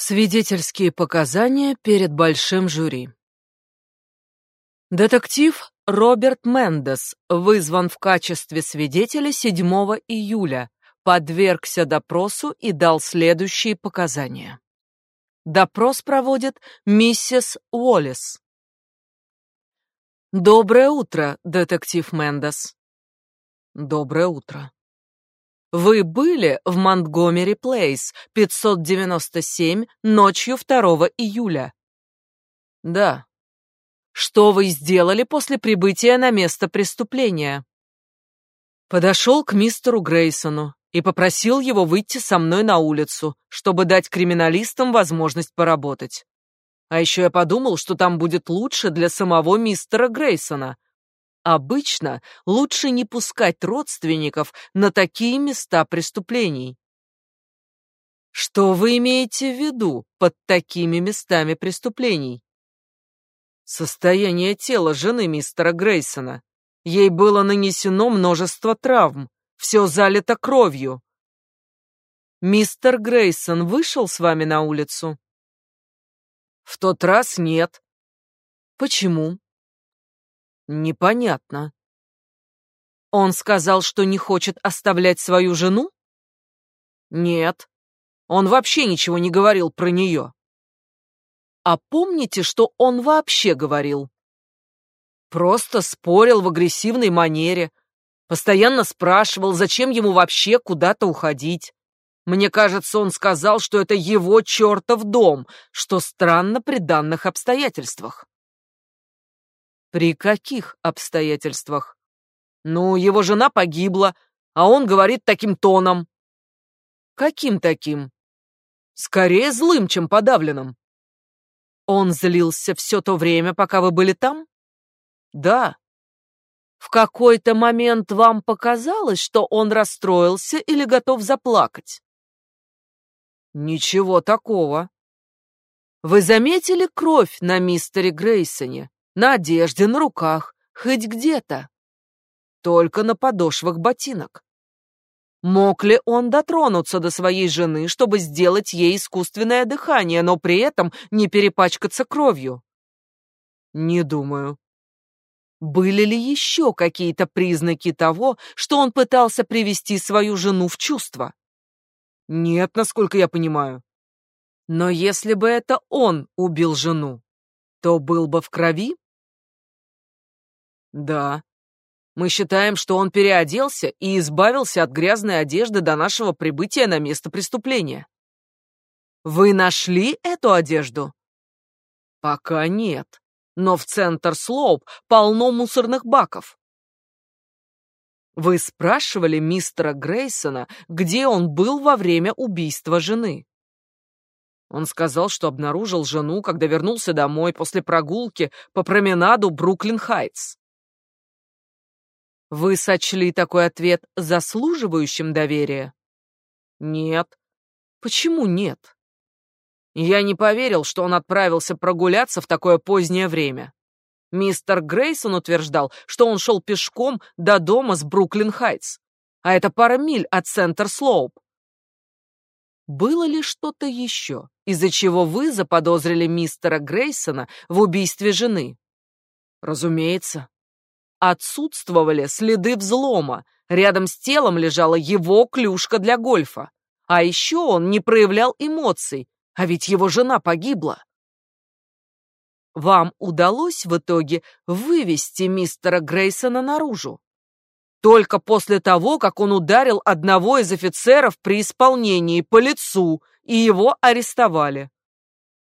Свидетельские показания перед большим жюри. Детектив Роберт Мендес вызван в качестве свидетеля 7 июля, подвергся допросу и дал следующие показания. Допрос проводит миссис Уоллес. Доброе утро, детектив Мендес. Доброе утро. Вы были в Монтгомери Плейс, 597, ночью 2 июля? Да. Что вы сделали после прибытия на место преступления? Подошел к мистеру Грейсону и попросил его выйти со мной на улицу, чтобы дать криминалистам возможность поработать. А еще я подумал, что там будет лучше для самого мистера Грейсона, Обычно лучше не пускать родственников на такие места преступлений. Что вы имеете в виду под такими местами преступлений? Состояние тела жены мистера Грейсона. Ей было нанесено множество травм, все залито кровью. Мистер Грейсон вышел с вами на улицу? В тот раз нет. Почему? Непонятно. Он сказал, что не хочет оставлять свою жену? Нет. Он вообще ничего не говорил про нее. А помните, что он вообще говорил? Просто спорил в агрессивной манере. Постоянно спрашивал, зачем ему вообще куда-то уходить. Мне кажется, он сказал, что это его чертов дом, что странно при данных обстоятельствах. При каких обстоятельствах? Ну, его жена погибла, а он говорит таким тоном. Каким таким? Скорее злым, чем подавленным. Он злился все то время, пока вы были там? Да. В какой-то момент вам показалось, что он расстроился или готов заплакать? Ничего такого. Вы заметили кровь на мистере Грейсоне? На одежде, на руках, хоть где-то. Только на подошвах ботинок. Мог ли он дотронуться до своей жены, чтобы сделать ей искусственное дыхание, но при этом не перепачкаться кровью? Не думаю. Были ли еще какие-то признаки того, что он пытался привести свою жену в чувство? Нет, насколько я понимаю. Но если бы это он убил жену, то был бы в крови? Да. Мы считаем, что он переоделся и избавился от грязной одежды до нашего прибытия на место преступления. Вы нашли эту одежду? Пока нет. Но в центр Слоуп полно мусорных баков. Вы спрашивали мистера Грейсона, где он был во время убийства жены? Он сказал, что обнаружил жену, когда вернулся домой после прогулки по променаду Бруклин-Хайтс. Вы сочли такой ответ заслуживающим доверия? Нет. Почему нет? Я не поверил, что он отправился прогуляться в такое позднее время. Мистер Грейсон утверждал, что он шел пешком до дома с Бруклин-Хайтс, а это пара миль от Центр-Слоуп. Было ли что-то еще, из-за чего вы заподозрили мистера Грейсона в убийстве жены? Разумеется. Отсутствовали следы взлома. Рядом с телом лежала его клюшка для гольфа. А еще он не проявлял эмоций, а ведь его жена погибла. Вам удалось в итоге вывести мистера Грейсона наружу? Только после того, как он ударил одного из офицеров при исполнении по лицу, и его арестовали.